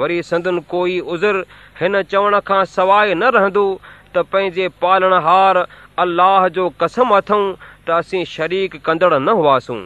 وري سندن ڪوئي ازر هن چوڻ کان سواءِ نه رهندو ته پنهنجي پالڻهار الله الله جو قسم اٿئون ته اسين شريڪ ڪندڙ نه هئاسون.